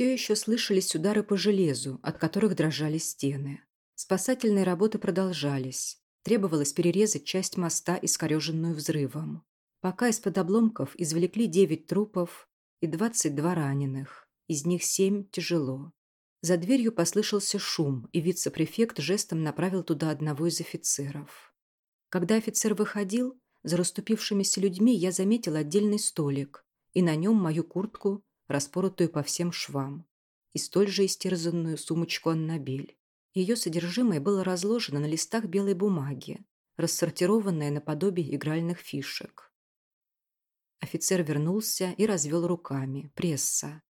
Все еще слышались удары по железу, от которых дрожали стены. Спасательные работы продолжались. Требовалось перерезать часть моста, искореженную взрывом. Пока из-под обломков извлекли 9 трупов и 22 раненых. Из них 7 тяжело. За дверью послышался шум, и вице-префект жестом направил туда одного из офицеров. Когда офицер выходил, за расступившимися людьми я заметил отдельный столик, и на нем мою куртку, распоротую по всем швам, и столь же истерзанную сумочку Аннабель. Ее содержимое было разложено на листах белой бумаги, рассортированное наподобие игральных фишек. Офицер вернулся и развел руками. Пресса.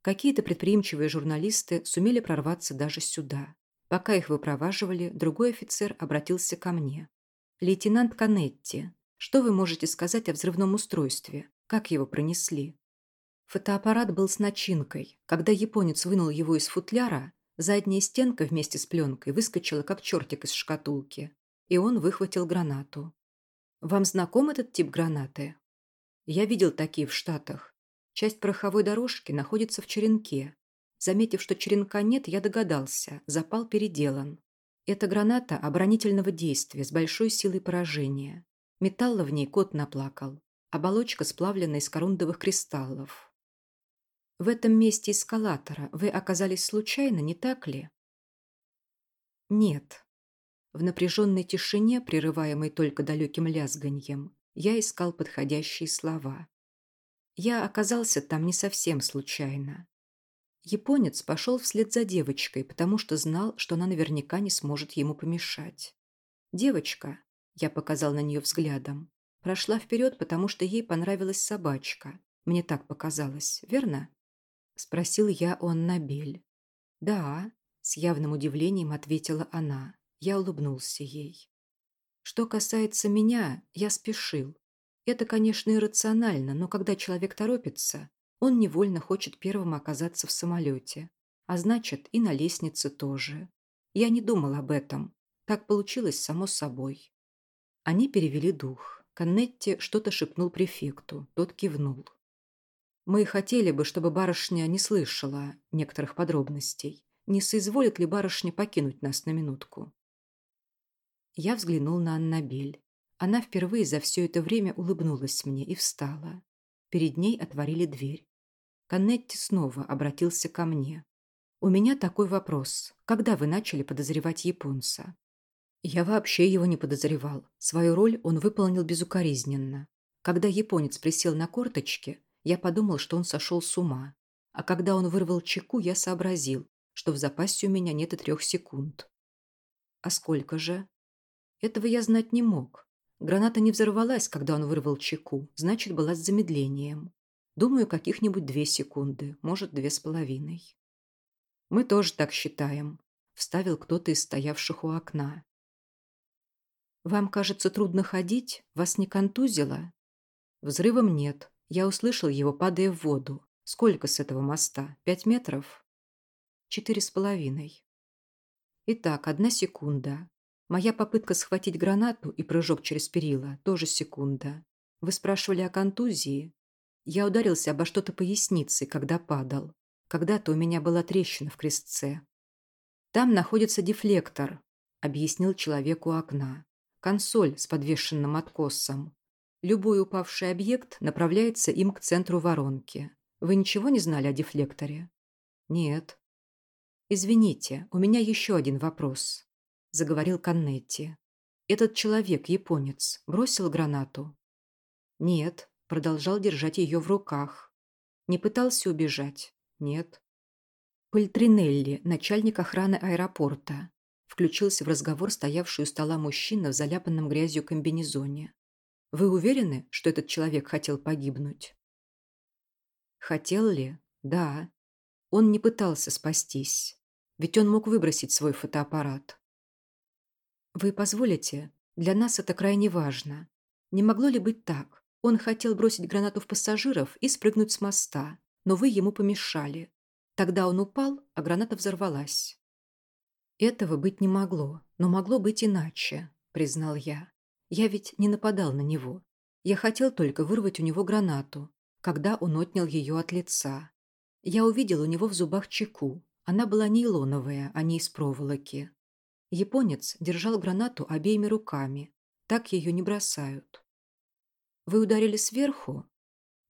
Какие-то предприимчивые журналисты сумели прорваться даже сюда. Пока их выпроваживали, другой офицер обратился ко мне. «Лейтенант Канетти, что вы можете сказать о взрывном устройстве? Как его пронесли?» Фотоаппарат был с начинкой. Когда японец вынул его из футляра, Задняя стенка вместе с пленкой выскочила, как чертик из шкатулки, и он выхватил гранату. «Вам знаком этот тип гранаты?» «Я видел такие в Штатах. Часть пороховой дорожки находится в черенке. Заметив, что черенка нет, я догадался, запал переделан. Это граната оборонительного действия с большой силой поражения. Металла в ней кот наплакал. Оболочка сплавлена из корундовых кристаллов. В этом месте эскалатора вы оказались случайно, не так ли? Нет. В напряженной тишине, прерываемой только далеким лязганьем, я искал подходящие слова. Я оказался там не совсем случайно. Японец пошел вслед за девочкой, потому что знал, что она наверняка не сможет ему помешать. Девочка, я показал на нее взглядом, прошла вперед, потому что ей понравилась собачка. Мне так показалось, верно? Спросил я у Аннабель. «Да», — с явным удивлением ответила она. Я улыбнулся ей. «Что касается меня, я спешил. Это, конечно, иррационально, но когда человек торопится, он невольно хочет первым оказаться в самолете. А значит, и на лестнице тоже. Я не думал об этом. Так получилось само собой». Они перевели дух. Каннетти что-то шепнул префекту. Тот кивнул. Мы хотели бы, чтобы барышня не слышала некоторых подробностей. Не соизволит ли барышня покинуть нас на минутку? Я взглянул на Аннабель. Она впервые за все это время улыбнулась мне и встала. Перед ней отворили дверь. Каннетти снова обратился ко мне. «У меня такой вопрос. Когда вы начали подозревать японца?» Я вообще его не подозревал. Свою роль он выполнил безукоризненно. Когда японец присел на корточки, я подумал, что он сошел с ума. А когда он вырвал чеку, я сообразил, что в запасе у меня нет и трех секунд. А сколько же? Этого я знать не мог. Граната не взорвалась, когда он вырвал чеку, значит, была с замедлением. Думаю, каких-нибудь две секунды, может, две с половиной. Мы тоже так считаем, вставил кто-то из стоявших у окна. Вам, кажется, трудно ходить? Вас не контузило? Взрывом нет, я услышал его, падая в воду. Сколько с этого моста? Пять метров? Четыре с половиной. Итак, одна секунда. Моя попытка схватить гранату и прыжок через перила – тоже секунда. Вы спрашивали о контузии? Я ударился обо что-то пояснице, когда падал. Когда-то у меня была трещина в крестце. Там находится дефлектор, объяснил человеку окна. Консоль с подвешенным откосом. Любой упавший объект направляется им к центру воронки. Вы ничего не знали о дефлекторе? Нет. Извините, у меня еще один вопрос, заговорил Каннетти. Этот человек, японец, бросил гранату? Нет, продолжал держать ее в руках. Не пытался убежать? Нет. Пальтринелли, начальник охраны аэропорта, включился в разговор стоявший у стола мужчина в заляпанном грязью комбинезоне. Вы уверены, что этот человек хотел погибнуть? Хотел ли? Да. Он не пытался спастись. Ведь он мог выбросить свой фотоаппарат. Вы позволите? Для нас это крайне важно. Не могло ли быть так? Он хотел бросить гранату в пассажиров и спрыгнуть с моста, но вы ему помешали. Тогда он упал, а граната взорвалась. Этого быть не могло, но могло быть иначе, признал я. Я ведь не нападал на него. Я хотел только вырвать у него гранату, когда он отнял ее от лица. Я увидел у него в зубах чеку. Она была нейлоновая, а не из проволоки. Японец держал гранату обеими руками. Так ее не бросают. «Вы ударили сверху?»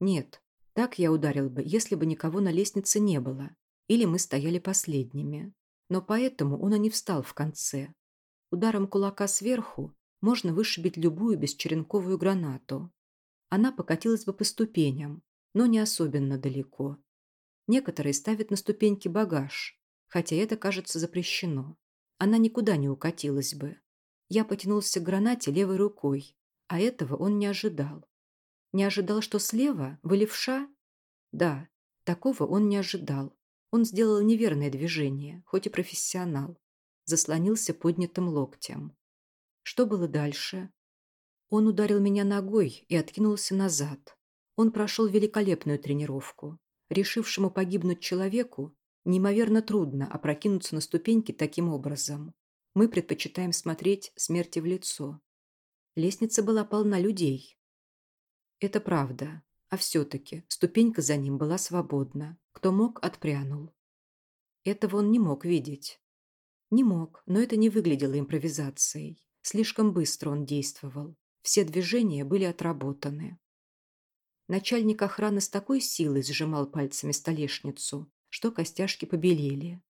«Нет, так я ударил бы, если бы никого на лестнице не было. Или мы стояли последними. Но поэтому он и не встал в конце. Ударом кулака сверху можно вышибить любую бесчеренковую гранату. Она покатилась бы по ступеням, но не особенно далеко. Некоторые ставят на ступеньки багаж, хотя это, кажется, запрещено. Она никуда не укатилась бы. Я потянулся к гранате левой рукой, а этого он не ожидал. Не ожидал, что слева, вы левша? Да, такого он не ожидал. Он сделал неверное движение, хоть и профессионал. Заслонился поднятым локтем. Что было дальше? Он ударил меня ногой и откинулся назад. Он прошел великолепную тренировку. Решившему погибнуть человеку неимоверно трудно опрокинуться на ступеньки таким образом. Мы предпочитаем смотреть смерти в лицо. Лестница была полна людей. Это правда. А все-таки ступенька за ним была свободна. Кто мог, отпрянул. Этого он не мог видеть. Не мог, но это не выглядело импровизацией. Слишком быстро он действовал. Все движения были отработаны. Начальник охраны с такой силой сжимал пальцами столешницу, что костяшки побелели.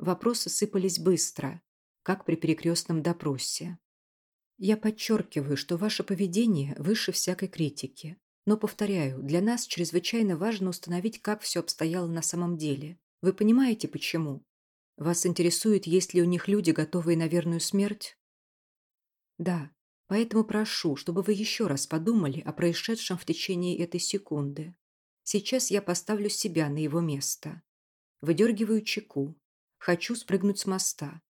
Вопросы сыпались быстро, как при перекрестном допросе. Я подчеркиваю, что ваше поведение выше всякой критики. Но, повторяю, для нас чрезвычайно важно установить, как все обстояло на самом деле. Вы понимаете, почему? Вас интересует, есть ли у них люди, готовые на верную смерть? Да, поэтому прошу, чтобы вы еще раз подумали о происшедшем в течение этой секунды. Сейчас я поставлю себя на его место. Выдергиваю чеку. Хочу спрыгнуть с моста.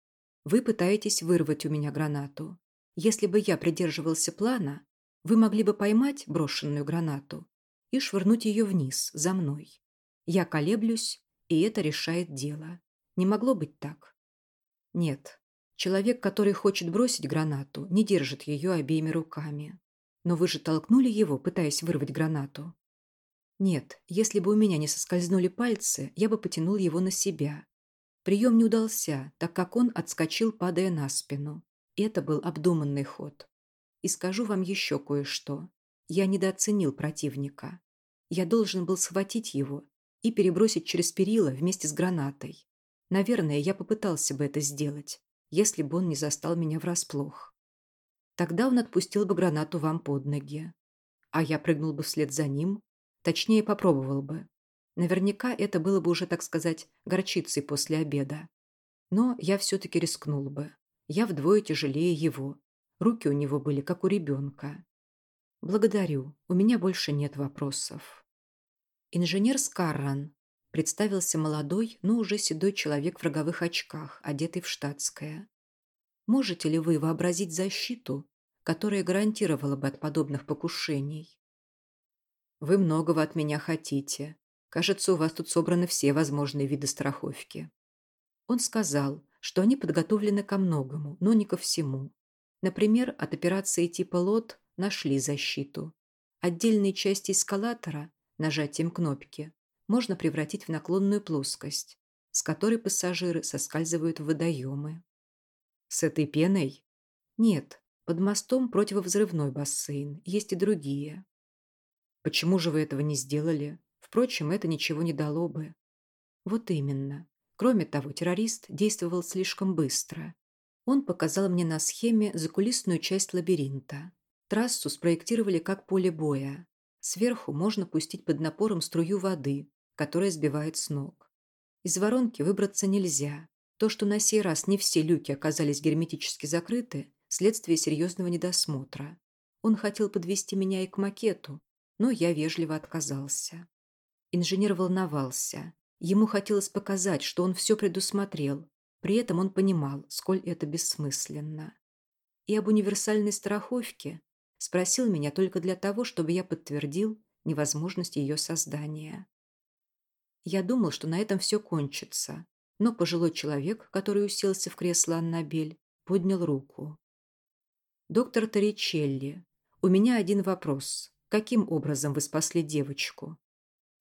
Вы пытаетесь вырвать у меня гранату. Если бы я придерживался плана, вы могли бы поймать брошенную гранату и швырнуть ее вниз, за мной. Я колеблюсь, и это решает дело. Не могло быть так? Нет. Человек, который хочет бросить гранату, не держит ее обеими руками. Но вы же толкнули его, пытаясь вырвать гранату. Нет, если бы у меня не соскользнули пальцы, я бы потянул его на себя. Прием не удался, так как он отскочил, падая на спину. Это был обдуманный ход. И скажу вам еще кое-что. Я недооценил противника. Я должен был схватить его и перебросить через перила вместе с гранатой. Наверное, я попытался бы это сделать, если бы он не застал меня врасплох. Тогда он отпустил бы гранату вам под ноги. А я прыгнул бы вслед за ним, точнее попробовал бы. Наверняка это было бы уже, так сказать, горчицей после обеда. Но я все-таки рискнул бы. Я вдвое тяжелее его, Руки у него были, как у ребенка. «Благодарю. У меня больше нет вопросов». «Инженер Скарран», – представился молодой, но уже седой человек в роговых очках, одетый в штатское. «Можете ли вы вообразить защиту, которая гарантировала бы от подобных покушений?» «Вы многого от меня хотите. Кажется, у вас тут собраны все возможные виды страховки». Он сказал, что они подготовлены ко многому, но не ко всему. Например, от операции типа ЛОТ нашли защиту. Отдельные части эскалатора нажатием кнопки можно превратить в наклонную плоскость, с которой пассажиры соскальзывают в водоемы. С этой пеной? Нет, под мостом противовзрывной бассейн, есть и другие. Почему же вы этого не сделали? Впрочем, это ничего не дало бы. Вот именно. Кроме того, террорист действовал слишком быстро. Он показал мне на схеме закулисную часть лабиринта. Трассу спроектировали как поле боя. Сверху можно пустить под напором струю воды, которая сбивает с ног. Из воронки выбраться нельзя. То, что на сей раз не все люки оказались герметически закрыты, следствие серьезного недосмотра. Он хотел подвести меня и к макету, но я вежливо отказался. Инженер волновался. Ему хотелось показать, что он все предусмотрел, при этом он понимал, сколь это бессмысленно. И об универсальной страховке спросил меня только для того, чтобы я подтвердил невозможность ее создания. Я думал, что на этом все кончится, но пожилой человек, который уселся в кресло Аннабель, поднял руку. «Доктор Торричелли, у меня один вопрос. Каким образом вы спасли девочку?»